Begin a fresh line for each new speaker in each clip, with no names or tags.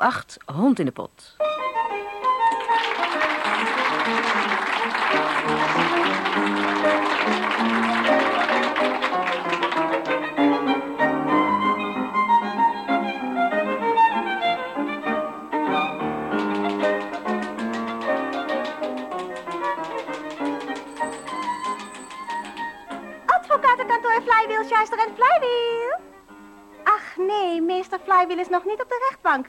8, Hond in de pot.
Advocatenkantoor Flywheel, Schuister en Flywheel. Ach nee, meester Flywheel is nog niet op de rechtbank.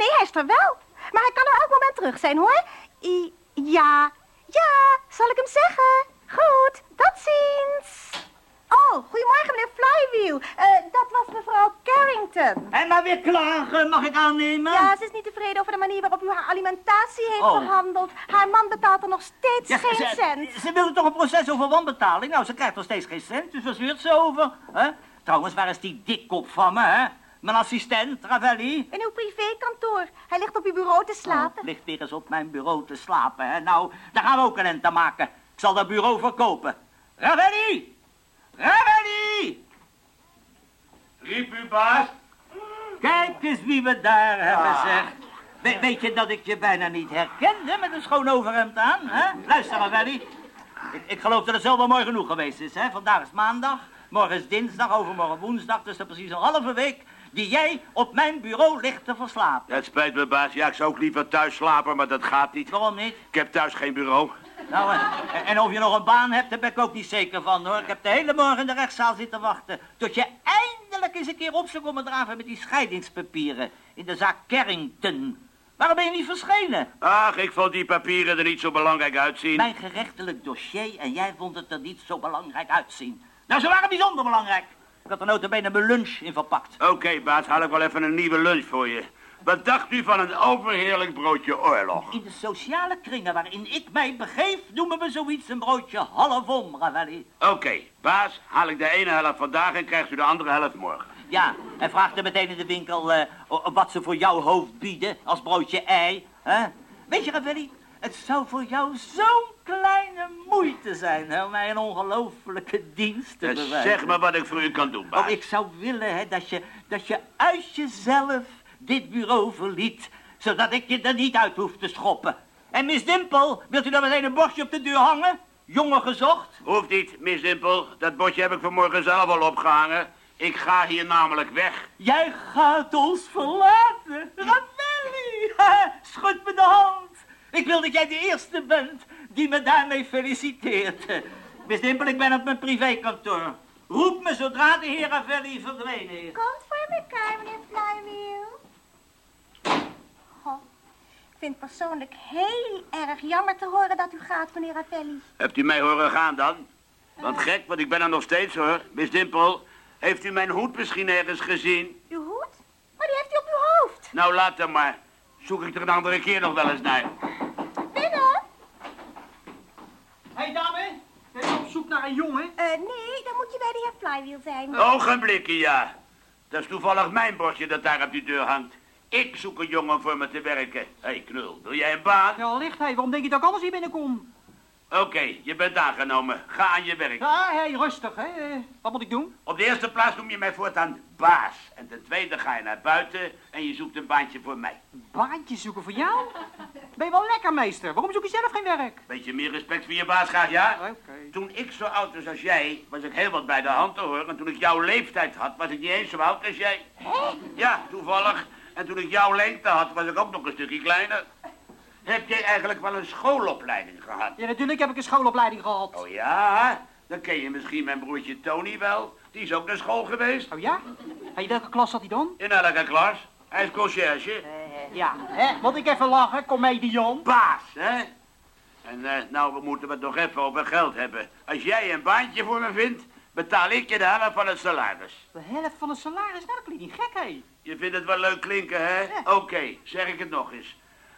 Nee, hij is er wel. Maar hij kan er elk moment terug zijn, hoor. I ja, ja, zal ik hem zeggen? Goed, tot ziens. Oh, goedemorgen, meneer Flywheel. Eh, dat was mevrouw Carrington.
En maar weer klagen, mag ik aannemen?
Ja, ze is niet tevreden over de manier waarop u haar alimentatie heeft
Oh.
verhandeld. Haar man betaalt er nog steeds
Ja,
geen
ze,
cent.
Ze wilde toch een proces over wanbetaling? Nou, ze krijgt nog steeds geen cent, dus waar zeurt ze over? hè? Trouwens, waar is die dikkop van me, hè? Mijn assistent, Ravelli?
In uw privékantoor. Hij ligt op uw bureau te slapen.
Oh, ligt weer eens op mijn bureau te slapen, hè? Nou, daar gaan we ook een end aan maken. Ik zal dat bureau verkopen. Ravelli! Ravelli!
Riep u, baas?
Kijk eens wie we daar hebben, zeg. We- weet je dat ik je bijna niet herkende met een schoon overhemd aan, hè? Luister, Ravelli. Ik, ik geloof dat het zo wel mooi genoeg geweest is, hè? Vandaag is maandag, morgen is dinsdag, overmorgen woensdag. Dus dat is precies een halve week die jij op mijn bureau ligt te verslapen.
Het spijt me, baas. Ja, ik zou ook liever thuis slapen, maar dat gaat niet.
Waarom niet?
Ik heb thuis geen bureau.
Nou, en, en of je nog een baan hebt, daar ben ik ook niet zeker van, hoor. Ik heb de hele morgen in de rechtszaal zitten wachten... tot je eindelijk eens een keer op zou komen draven met die scheidingspapieren... in de zaak Carrington. Waarom ben je niet verschenen?
Ach, ik vond die papieren er niet zo belangrijk uitzien.
Mijn gerechtelijk dossier en jij vond het er niet zo belangrijk uitzien. Nou, ze waren bijzonder belangrijk. Ik had er notabene mijn lunch in verpakt.
Oké, baas, haal ik wel even een nieuwe lunch voor je. Wat dacht u van een overheerlijk broodje oorlog?
In de sociale kringen waarin ik mij begeef... noemen we zoiets een broodje halfom, Ravelli.
Oké, baas, haal ik de ene helft vandaag en krijgt u de andere helft morgen.
Ja, en vraag er meteen in de winkel eh, wat ze voor jouw hoofd bieden als broodje ei. Hè? Weet je, Ravelli, het zou voor jou zo'n kleine moeite zijn hè, om mij een ongelofelijke dienst te bewijzen.
zeg maar wat ik voor u kan doen, baas.
Oh, ik zou willen hè, dat, je, dat je uit jezelf dit bureau verliet, zodat ik je er niet uit hoef te schoppen. En Miss Dimpel, wilt u dan meteen een bordje op de deur hangen? Jongen gezocht?
Hoeft niet, Miss Dimpel. Dat bordje heb ik vanmorgen zelf al opgehangen. Ik ga hier namelijk weg.
Jij gaat ons verlaten. Ravelli, schud me de hand. Ik wil dat jij de eerste bent die me daarmee feliciteert. Miss Dimpel, ik ben op mijn privékantoor. Roep me zodra de heer Ravelli verdwenen is.
Komt voor elkaar, meneer Flywheel. Goh, ik vind het persoonlijk heel erg jammer te horen dat u gaat, meneer Ravelli.
Hebt u mij horen gaan dan? Want gek, want ik ben er nog steeds hoor. Miss Dimpel, heeft u mijn hoed misschien ergens gezien?
Uw hoed? Maar die heeft u op uw hoofd.
Nou, laat hem maar. Zoek ik er een andere keer nog wel eens naar.
Binnen?
Hé hey, dame, ben je op zoek naar een jongen?
Eh, nee, dan moet je bij de heer Flywheel zijn.
Ogenblikken, ja. Dat is toevallig mijn bordje dat daar op die deur hangt. Ik zoek een jongen voor me te werken. Hé, hey, knul, wil jij een baan?
Ja, allicht, hé. Waarom denk je dat ik anders hier binnenkom?
Oké, je bent aangenomen. Ga aan je werk.
Ja, hé, rustig, hè. Eh, Wat moet ik doen?
Op de eerste plaats noem je mij voortaan baas. En ten tweede ga je naar buiten en je zoekt een baantje voor mij.
Baantje zoeken voor jou? Ben je wel lekker, meester? Waarom zoek je zelf geen werk?
Beetje meer respect voor je baas graag, ja?
Oké.
Toen ik zo oud was als jij, was ik heel wat bij de hand te horen. En toen ik jouw leeftijd had, was ik niet eens zo oud als jij. Ja, toevallig. En toen ik jouw lengte had, was ik ook nog een stukje kleiner. Heb jij eigenlijk wel een schoolopleiding gehad?
Ja, natuurlijk heb ik een schoolopleiding gehad.
Oh ja? Dan ken je misschien mijn broertje Tony wel. Die is ook naar school geweest.
Oh ja? In welke klas zat hij dan?
In elke klas. Hij is conciërge.
Eh, ja, hè? Moet ik even lachen, comedian?
Baas, hè? En eh, nou, we moeten het nog even over geld hebben. Als jij een baantje voor me vindt, betaal ik je de helft van het salaris.
De helft van het salaris, nou, dat klinkt niet gek, hé.
Je vindt het wel leuk klinken, hè?
Ja.
Oké, zeg ik het nog eens.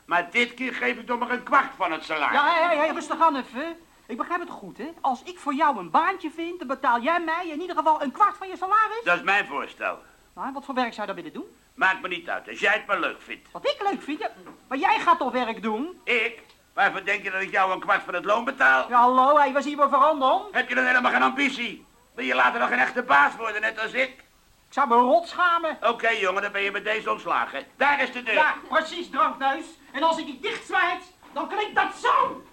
Maar dit keer geef ik toch maar een kwart van het salaris.
Ja, hé, hé, hé, rustig aan even. Ik begrijp het goed, hè. Als ik voor jou een baantje vind, dan betaal jij mij in ieder geval een kwart van je salaris.
Dat is mijn voorstel.
Maar wat voor werk zou je dan willen doen?
Maakt me niet uit, als jij het maar leuk vindt.
Wat ik leuk vind? Ja, maar jij gaat toch werk doen?
Ik? Waarvoor denk je dat ik jou een kwart van het loon betaal?
Ja, hallo, hé, waar zie je me veranderen?
Heb je dan helemaal geen ambitie? Wil je later nog een echte baas worden, net als ik?
Ik zou me rot schamen.
Oké, jongen, dan ben je met deze ontslagen. Daar is de deur.
Ja, precies, drankneus. En als ik die dichtzwaait, dan klinkt dat zo.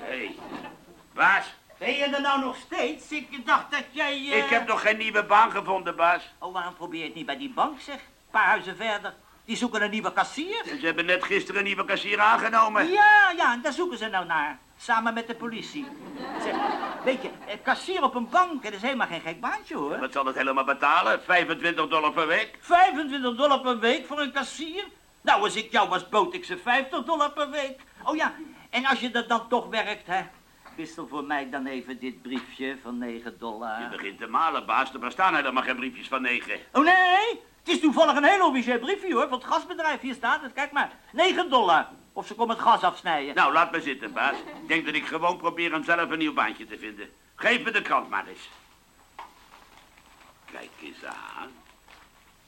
Hé, hey. baas,
Ben je er nou nog steeds? Ik dacht dat jij... eh,
ik heb nog geen nieuwe baan gevonden, baas.
Oh, waarom probeer je het niet bij die bank, zeg? Een paar huizen verder. Die zoeken een nieuwe kassier.
Ze hebben net gisteren een nieuwe kassier aangenomen.
Ja, ja, en daar zoeken ze nou naar. Samen met de politie. Zeg, weet je, een kassier op een bank, dat is helemaal geen gek baantje, hoor.
Wat zal het helemaal betalen? 25 dollar per week?
25 dollar per week voor een kassier? Nou, als ik jou was, bood ik ze 50 dollar per week. Oh ja, en als je er dan toch werkt, hè? Wissel voor mij dan even dit briefje van 9 dollar.
Je begint te malen, baas. Er bestaan helemaal geen briefjes van 9.
Oh nee, het is toevallig een heel officieel briefje hoor, van het gasbedrijf. Hier staat het, kijk maar. 9 dollar. Of ze komen het gas afsnijden.
Nou, laat me zitten, baas. Ik denk dat ik gewoon probeer hem zelf een nieuw baantje te vinden. Geef me de krant maar eens. Kijk eens aan.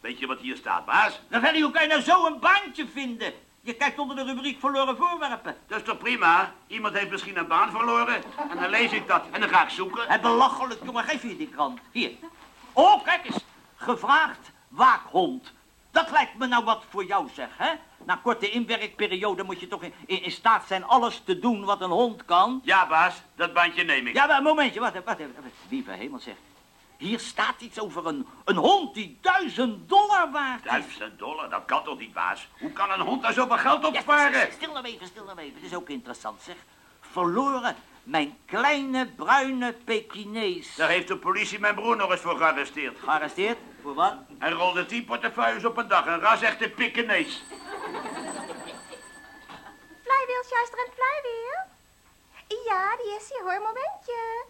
Weet je wat hier staat, baas?
Ravelli, hoe kan je nou zo een baantje vinden? Je kijkt onder de rubriek verloren voorwerpen.
Dat is toch prima? Iemand heeft misschien een baan verloren. En dan lees ik dat. En dan ga ik zoeken.
Het belachelijk, jongen, geef hier die krant. Hier. Oh, kijk eens. Gevraagd waakhond. Dat lijkt me nou wat voor jou, zeg, hè? Na korte inwerkperiode moet je toch in, in, in staat zijn alles te doen wat een hond kan.
Ja, baas. Dat baantje neem ik.
Ja, maar een momentje, even, wacht even. Lieve hemel, zeg. Hier staat iets over een, een hond die duizend dollar waard is.
Duizend dollar, dat kan toch niet, baas? Hoe kan een hond daar zoveel geld op
Ja,
sparen?
stil nou even, stil nou even. Het is ook interessant, zeg. Verloren mijn kleine bruine Pekinees.
Daar heeft de politie mijn broer nog eens voor gearresteerd.
Gearresteerd? Voor wat?
Hij rolde tien portefeuilles op een dag. Een ras echte pikkenees.
Flywheel, en Flywheel? Ja, die is hier hoor, momentje.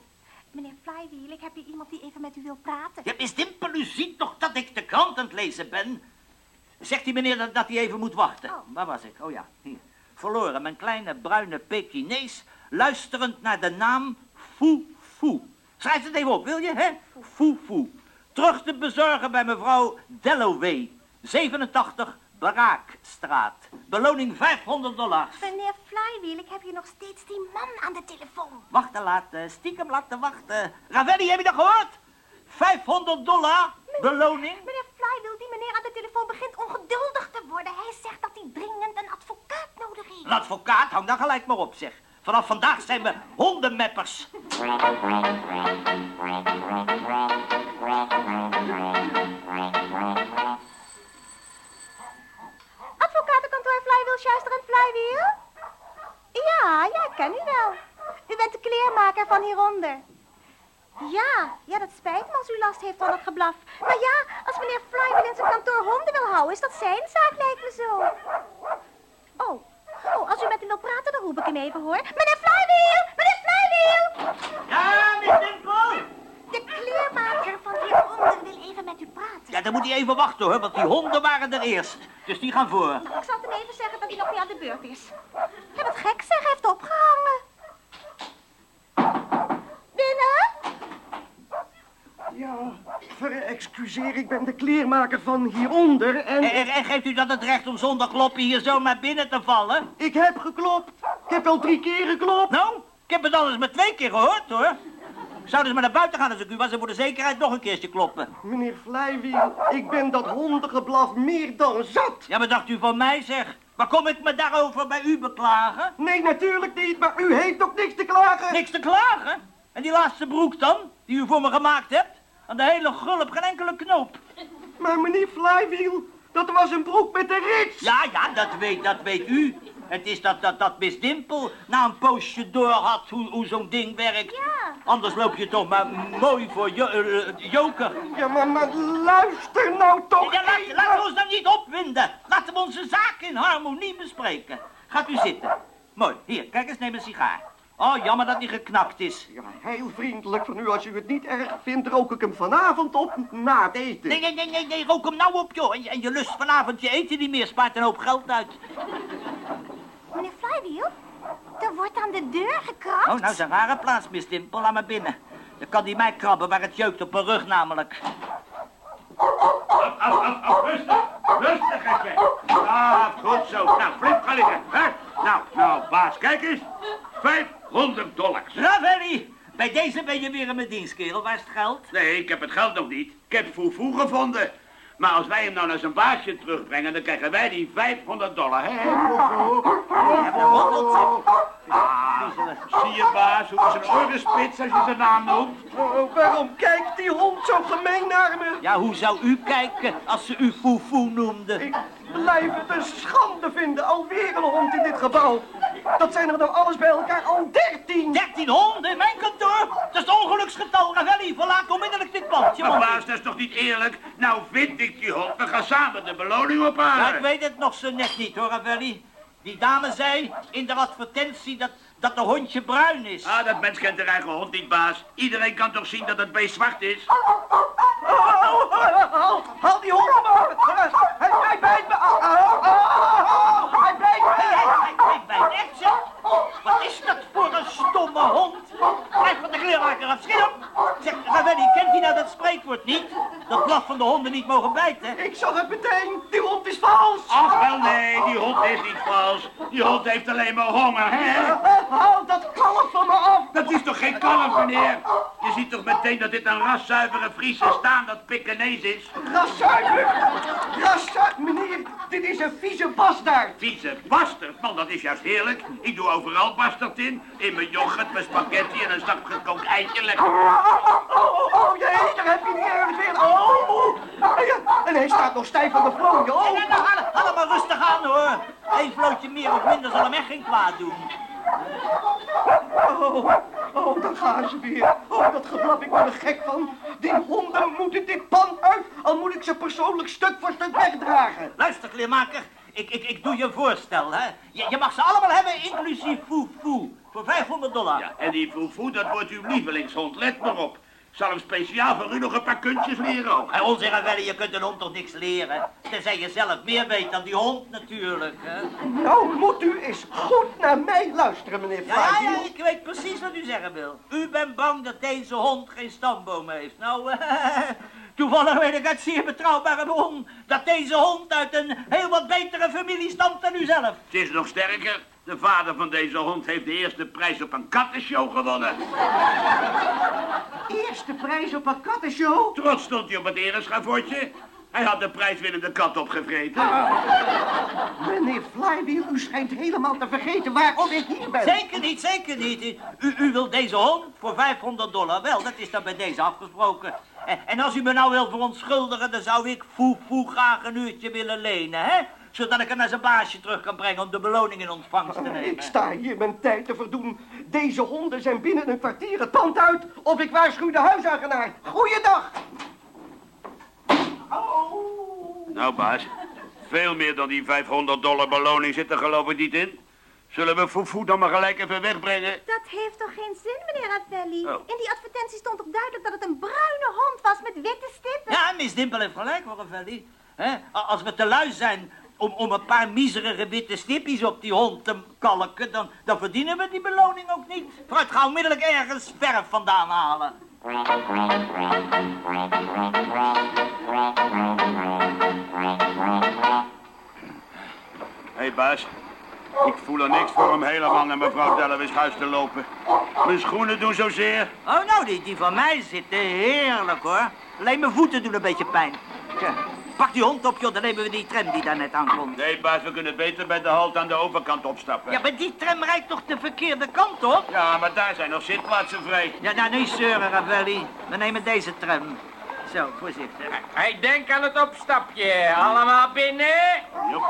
Meneer Flywheel, ik heb hier iemand die even met u wil praten.
Ja, Miss Dimpel, u ziet toch dat ik de krant aan het lezen ben? Zegt die meneer dat, dat hij even moet wachten?
Oh.
Waar was ik? Oh ja, hier. Verloren, mijn kleine bruine Pekinees, luisterend naar de naam Foo. Schrijf het even op, wil je, hè? Foo. Terug te bezorgen bij mevrouw Dalloway, 87 Baraakstraat. Beloning 500 dollar.
Meneer Flywheel, ik heb hier nog steeds die man aan de telefoon.
Wachten laten, stiekem laten wachten. Ravelli, heb je dat gehoord? 500 dollar beloning.
Meneer Flywheel, die meneer aan de telefoon begint ongeduldig te worden. Hij zegt dat hij dringend een advocaat nodig heeft.
Een advocaat, hang dan gelijk maar op, zeg. Vanaf vandaag zijn we hondenmeppers.
Advocatenkantoor Flywheel, Schuister en Flywheel? Ja, ja, ik ken u wel. U bent de kleermaker van hieronder. Ja, ja, dat spijt me als u last heeft van het geblaf. Maar ja, als meneer Flywheel in zijn kantoor honden wil houden, is dat zijn zaak, lijkt me zo. Oh, oh, als u met hem wil praten, dan roep ik hem even, hoor. Meneer Flywheel! Meneer Flywheel!
Ja, Miss Dimple!
De kleermaker van hieronder wil even met u praten.
Ja, dan moet hij even wachten, hoor, want die honden waren er eerst. Dus die gaan voor.
Nou, ik zal hem even zeggen dat hij nog niet aan de beurt is. Ja, wat gek zeg, hij heeft opgehangen. Binnen?
Ja, verexcuseer, ik ben de kleermaker van hieronder
en En, geeft u dat het recht om zonder kloppen hier zomaar binnen te vallen?
ik heb geklopt. Ik heb al drie keer geklopt.
Nou, ik heb het alles maar twee keer gehoord, hoor. Ik zou dus maar naar buiten gaan als ik u was en voor de zekerheid nog een keertje kloppen.
Meneer Flywheel, ik ben dat hondengeblaf meer dan zat.
Ja, wat dacht u van mij, zeg? Maar kom ik me daarover bij u beklagen?
Nee, natuurlijk niet, maar u heeft ook niks te klagen.
Niks te klagen. En die laatste broek dan, die u voor me gemaakt hebt? Aan de hele gulp, geen enkele knoop.
Maar meneer Flywheel, dat was een broek met een rits.
Ja, ja, dat weet, dat weet u. Het is dat, dat, dat Miss Dimpel na een poosje door had hoe, hoe zo'n ding werkt.
Ja.
Anders loop je toch maar mooi voor jo eh, eh, joker.
Ja, maar, maar luister nou toch
Ja, laat,
even.
laten we ons nou niet opwinden. Laten we onze zaak in harmonie bespreken. Gaat u zitten. Mooi, hier, kijk eens, neem een sigaar. Oh, jammer dat die geknakt is.
Ja, heel vriendelijk van u. Als u het niet erg vindt, rook ik hem vanavond op na het eten.
Nee, nee, nee, nee, nee, rook hem nou op, joh. En je, en je lust vanavond je eten niet meer, spaart een hoop geld uit.
Meneer Flywheel? Er wordt aan de deur gekrapt.
Oh, nou is een rare plaats, Miss Dimpel. Laat maar binnen. Dan kan die mij krabben waar het jeukt op mijn rug namelijk.
Af, af, af, af. Rustig. Rustig, gekje. Ah, goed zo. Nou, flip, ga liggen. Hè? Nou, nou, baas, kijk eens. 500 dollars.
Ravelli, Bij deze ben je weer in mijn dienst, kerel. Waar is het geld?
Nee, ik heb het geld nog niet. Ik heb Foefoe gevonden. Maar als wij hem nou naar zijn baasje terugbrengen, dan krijgen wij die 500 dollar, hè? Zie je, baas, hoe zijn oren spits als je zijn naam noemt?
Oh, waarom kijkt die hond zo gemeen naar me?
Ja, hoe zou u kijken als ze u foefoe noemde?
Ik blijf het een schande vinden. Alweer een hond in dit gebouw. Dat zijn er nou alles bij elkaar al dertien.
13 honden in mijn kantoor? Dat is het ongeluksgetal, Ravelli. Verlaat onmiddellijk dit pand. Je
Maar baas, dat is toch niet eerlijk? Nou vind ik die hond. We gaan samen de beloning
Ja,
ophalen.
ik weet het nog zo net niet, hoor, Ravelli. Die dame zei in de advertentie dat, dat de hondje bruin is.
Ah, dat mens kent zijn eigen hond niet, baas. Iedereen kan toch zien dat het beest zwart is?
Haal, die hond maar. Hij, hij bijt me. Au, au, au, Hij bijt me.
Wat is dat voor een stomme hond? Blijf van de kleermaker af, schiet op. Zeg, Ravelli, kent hij nou dat spreekwoord niet? Dat blaf van de honden niet mogen bijten.
Ik zag het meteen. Die hond is vals.
Ach, wel nee, die hond is niet vals. Die hond heeft alleen maar honger, hè?
Haal dat kalf van me af.
Dat is toch geen kalf, meneer? Je ziet toch meteen dat dit een raszuivere Friese staan dat Pekkenees is?
Raszuiver. Raszuiver. Meneer, dit is een vieze bastaard.
Vieze bastard, man, dat is juist heerlijk. Ik doe overal bastard in. In mijn yoghurt, mijn spaghetti en een zak gekookt eitje. Lekker.
Oh, oh, oh, oh, jee, daar heb je die ergens weer. Oh, en hij staat nog stijf aan de vlooien.
En
Oh,
dan haal hem maar rustig aan, hoor. Eén vlootje meer of minder zal hem echt geen kwaad doen.
oh, oh, daar gaan ze weer. Oh, dat geblaf, ik word er gek van. Die honden moeten dit pand uit, al moet ik ze persoonlijk stuk voor stuk wegdragen.
Luister, kleermaker. Ik, ik, ik doe je een voorstel, hè. Je, je mag ze allemaal hebben, inclusief foe-foe. Voor 500 dollar.
Ja, en die foefoe, dat wordt uw lievelingshond. Let maar op. Zal hem speciaal voor u nog een paar kuntjes leren ook.
Hij onzin Ravelli, je kunt een hond toch niks leren? Tenzij je zelf meer weet dan die hond natuurlijk, hè.
Nou, moet u eens goed naar mij luisteren, meneer
Ja, ja, ja, ik weet precies wat u zeggen wil. U bent bang dat deze hond geen stamboom heeft. Nou, toevallig weet ik uit zeer betrouwbare bron dat deze hond uit een heel wat betere familie stamt dan u zelf.
Het is nog sterker. De vader van deze hond heeft de eerste prijs op een kattenshow gewonnen.
Eerste prijs op een kattenshow.
Trots stond hij op het ereschavootje. Hij had de prijswinnende kat opgevreten.
Meneer Flywheel, u schijnt helemaal te vergeten waarom ik hier ben.
Zeker niet, zeker niet. U, u wilt deze hond voor 500 dollar. Wel, dat is dan bij deze afgesproken. En, en als u me nou wilt verontschuldigen, dan zou ik Foe Foe graag een uurtje willen lenen, hè? Zodat ik hem naar zijn baasje terug kan brengen om de beloning in ontvangst te nemen.
Ik sta hier mijn tijd te verdoen. Deze honden zijn binnen een kwartier het pand uit. Of ik waarschuw de huiseigenaar. Goeiedag.
Nou, baas. Veel meer dan die 500 dollar beloning zit er geloof ik niet in. Zullen we Foefoe dan maar gelijk even wegbrengen?
Dat heeft toch geen zin, meneer Ravelli?
Oh.
In die advertentie stond toch duidelijk dat het een bruine hond was met witte stippen?
Ja, Miss Dimpel heeft gelijk, Ravelli. Hè? A- Als we te lui zijn om, om een paar miserige witte stippies op die hond te kalken, dan, dan verdienen we die beloning ook niet. Vooruit, ga onmiddellijk ergens verf vandaan halen.
Hé, hey, baas. Ik voel er niks voor om helemaal naar mevrouw Delawes huis te lopen. Mijn schoenen doen zozeer.
Oh, nou, die, die van mij zitten heerlijk, hoor. Alleen mijn voeten doen een beetje pijn. Tja, pak die hond op, joh, dan nemen we die tram die daar net aankomt.
Nee, baas, we kunnen beter bij de halt aan de overkant opstappen.
Ja, maar die tram rijdt toch de verkeerde kant op?
Ja, maar daar zijn nog zitplaatsen vrij.
Ja, nou, niet zeuren, Ravelli. We nemen deze tram. Zo, voorzichtig.
Hij denkt aan het opstapje. Allemaal binnen.
Jop.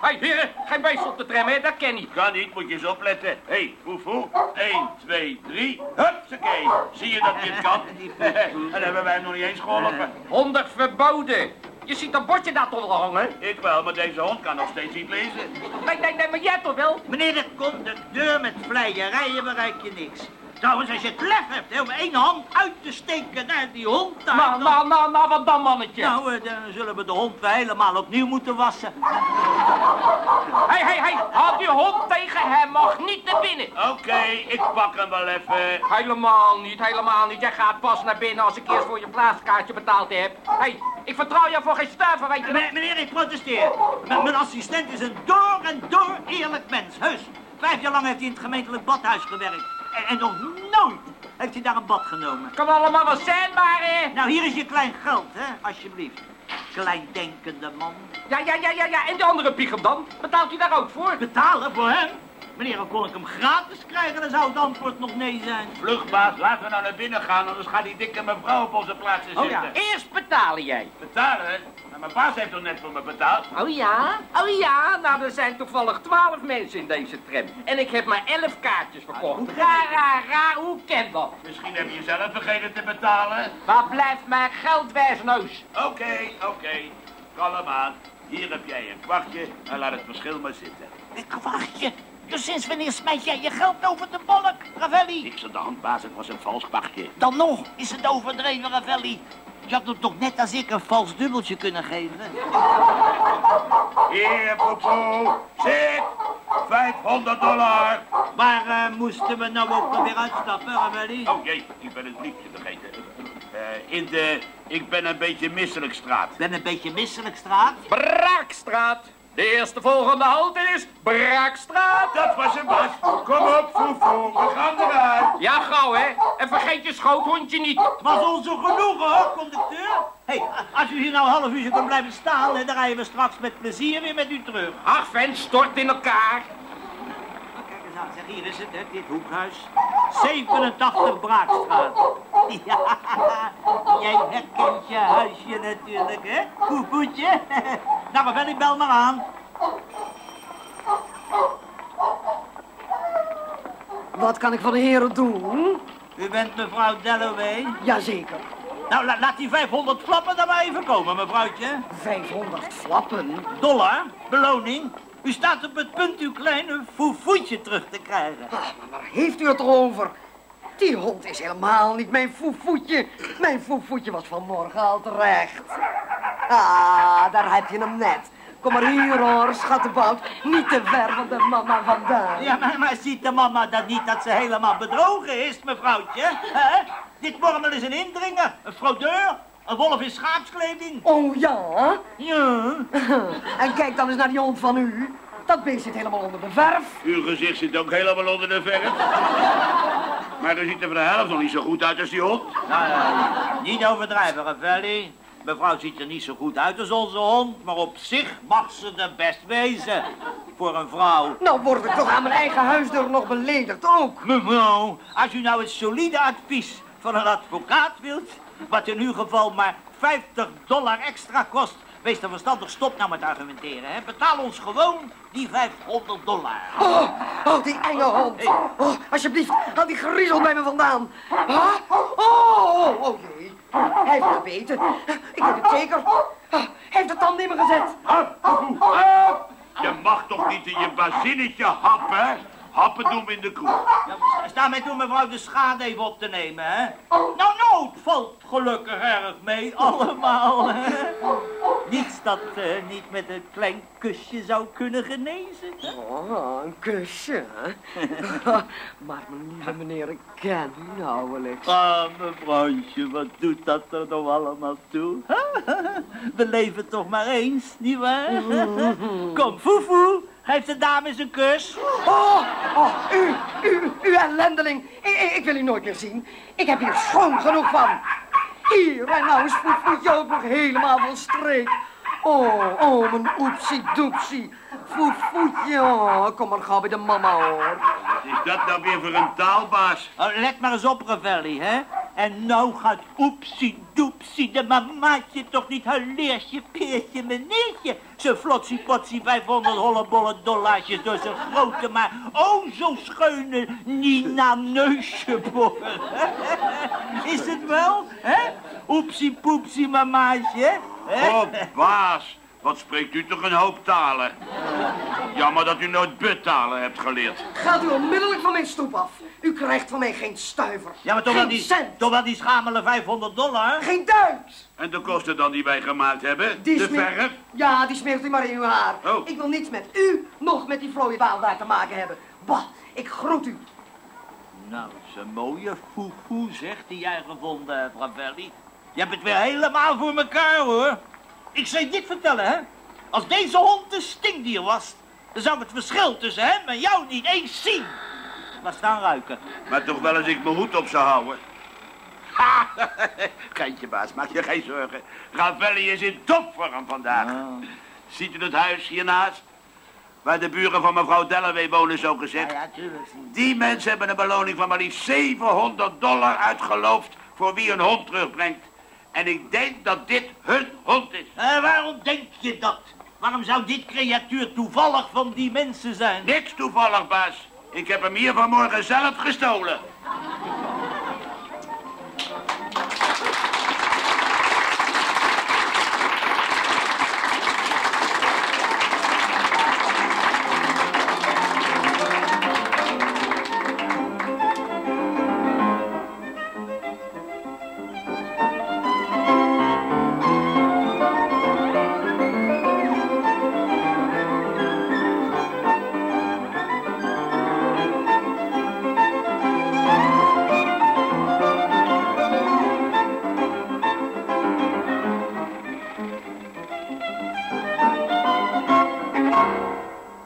Hoi, hoi, heren. Geen beest op de tram, hè? Dat ken ik.
Kan niet, moet je eens opletten. Hé, hey, foefoe. 1, 2, 3. Hupsakee. Zie je dat je het kan? en hebben wij hem nog niet eens geholpen.
Honderd verboden. Je ziet dat bordje daar toch al hangen?
Ik wel, maar deze hond kan nog steeds niet lezen.
Nee, nee, nee, maar jij toch wel?
Meneer de conducteur met vleierijen bereik je niks. Trouwens, als je het lef hebt om één hand uit te steken naar die hond daar...
Nou,
dan-
nou, nou, nou, wat dan, mannetje?
Nou, eh, dan zullen we de hond weer helemaal opnieuw moeten wassen.
Hé, hé, hé, houd die hond tegen. Hij mag niet naar binnen.
Oké, ik pak hem wel even.
Helemaal niet, helemaal niet. Jij gaat pas naar binnen als ik eerst voor je plaatskaartje betaald heb. Hé, hey, ik vertrouw jou voor geen stuiver, weet je wel.
Me- meneer, ik protesteer. M- mijn assistent is een door en door eerlijk mens, heus. Vijf jaar lang heeft hij in het gemeentelijk badhuis gewerkt. En, nog nooit heeft hij daar een bad genomen.
Kan allemaal wel zijn, maar... eh,
Nou, hier is je klein geld, hè, alsjeblieft. Kleindenkende man.
Ja, ja, ja, ja, ja. En de andere piegel dan? Betaalt u daar ook voor?
Betalen voor hem? Meneer, dan kon ik hem gratis krijgen, dan zou het antwoord nog nee zijn.
Vlugbaas, laten we nou naar binnen gaan, anders gaat die dikke mevrouw op onze plaats zitten.
Oh ja, eerst betalen jij.
Betalen? Maar mijn baas heeft toch net voor me betaald?
Oh ja? Oh ja? Nou, er zijn toevallig twaalf mensen in deze tram. En ik heb maar elf kaartjes verkocht. Raar, raar, raar. Hoe kan dat?
Misschien heb je zelf vergeten te betalen.
Waar blijft mijn geld, wijsneus?
Oké, oké. Kalm aan. Hier heb jij een kwartje en laat het verschil maar zitten.
Een kwartje? Dus sinds wanneer smijt jij je geld over de bolk, Ravelli?
Niks aan de hand, baas. Het was een vals kwartje.
Dan nog is het overdreven, Ravelli. Je had hem toch net als ik een vals dubbeltje kunnen geven?
Hier, poepoe. Zit. 500 dollar.
Waar eh, moesten we nou ook nog weer uitstappen, Ravelli?
Oh jee, ik ben het briefje vergeten. Eh, in de Ik ben een beetje misselijk straat.
ben een beetje misselijk, straat.
Braakstraat. De eerste volgende halte is Braakstraat.
Dat was een bas. Kom op, foefoe. We gaan eruit.
Ja, gauw, hè. En vergeet je schoothondje niet.
Het was ons zo genoeg, hoor, conducteur. Hé, hey, als u hier nou een half uurtje kan blijven staan, dan rijden we straks met plezier weer met u terug.
Ach, vent, stort in elkaar.
Kijk eens aan, zeg, hier is het, hè, dit hoekhuis. 87 Braakstraat. Ja, jij herkent je huisje natuurlijk, hè? Koepoetje. Nou, maar verder, bel maar aan.
Wat kan ik voor de heren doen?
U bent mevrouw Dalloway.
Jazeker.
Nou, la- laat die 500 flappen dan maar even komen, mevrouwtje.
500 flappen.
Dollar, beloning. U staat op het punt uw kleine foefoetje terug te krijgen.
Ah, maar waar heeft u het over? Die hond is helemaal niet mijn foefoetje. Mijn foefoetje was vanmorgen al terecht. Ah, daar heb je hem net. Kom maar hier hoor, schattenbout. Niet te ver van de mama vandaan.
Ja, maar, maar ziet de mama dat niet dat ze helemaal bedrogen is, mevrouwtje? Hè? Dit wormel is een indringer, een fraudeur, een wolf in schaapskleding.
Oh ja?
Ja.
En kijk dan eens naar die hond van u. Dat beest zit helemaal onder de verf.
Uw gezicht zit ook helemaal onder de verf. Maar u ziet er voor de helft nog niet zo goed uit als die hond.
Nou, ja, niet overdrijven, Ravelli. Mevrouw ziet er niet zo goed uit als onze hond, maar op zich mag ze er best wezen. Voor een vrouw.
Nou word ik toch aan mijn eigen huisdeur nog beledigd ook.
Mevrouw, als u nou het solide advies van een advocaat wilt, wat in uw geval maar 50 dollar extra kost, wees dan verstandig, stop nou met argumenteren, hè. Betaal ons gewoon die 500 dollar.
Oh, oh, die enge hond. Oh, alsjeblieft, haal die griezel bij me vandaan. Huh? Oh, oh, oh jee. Hij heeft het weten. Ik weet het zeker. Hij heeft de tanden in me gezet.
Je mag toch niet in je bazinnetje happen? Happen doen we in de kroeg.
Ja, sta mij toe, mevrouw, de schade even op te nemen, hè. Nou, het valt gelukkig erg mee, allemaal, hè. Niets dat eh, niet met een klein kusje zou kunnen genezen. hè?
Oh, een kusje, hè? maar mijn lieve meneer, ik ken u nauwelijks.
Ah, mevrouwtje, wat doet dat er nou allemaal toe? We leven toch maar eens, nietwaar? Kom, foefoe, geef de dames een kus.
Oh, oh, u, u, u ellendeling. Ik, ik, ik wil u nooit meer zien. Ik heb hier schoon genoeg van. Hier, en nou is Foefoetje ook nog helemaal van streek. Oh, oh, mijn oepsie doepsie. Foefoetje, oh, kom maar gauw bij de mama, hoor.
Wat is dat nou weer voor een taalbaas?
Oh, let maar eens op, Ravelli, hè? En nou gaat oepsie doepsie de mamaatje toch niet haar leertje, peertje, meneertje. Zijn flotsie potsie 500 hollebolle dollarsjes door zijn grote, maar oh zo scheune Nina neusje boren. Is het wel, hè? Oepsie poepsie mamaatje, hè?
Oh, baas. Wat spreekt u toch een hoop talen? Jammer dat u nooit betalen hebt geleerd.
Gaat u onmiddellijk van mijn stoep af. U krijgt van mij geen stuiver.
Ja, maar toch wel
geen
die,
cent.
toch wel die schamele 500 dollar?
Geen duit.
En de kosten dan die wij gemaakt hebben?
Die
de
smeer-
verf?
Ja, die smeert u maar in uw haar.
Oh.
Ik wil niets met u, nog met die vlooie baal daar te maken hebben. Bah, ik groet u.
Nou, dat is een mooie foefoe, zegt die jij gevonden hebt, Ravelli. Je hebt het weer helemaal voor elkaar, hoor. Ik zou je dit vertellen, hè. Als deze hond een stinkdier was, dan zou ik het verschil tussen hem en jou niet eens zien. Laat staan ruiken.
Maar toch wel eens ik mijn hoed op zou houden. Ha! Geintje baas, maak je geen zorgen. Ravelli is in topvorm vandaag. Ziet u het huis hiernaast? Waar de buren van mevrouw Dalloway wonen, zo gezegd.
Ja, tuurlijk.
Die mensen hebben een beloning van maar liefst 700 dollar uitgeloofd voor wie een hond terugbrengt. En ik denk dat dit hun hond is.
Eh, waarom denk je dat? Waarom zou dit creatuur toevallig van die mensen zijn?
Niks toevallig, baas. Ik heb hem hier vanmorgen zelf gestolen.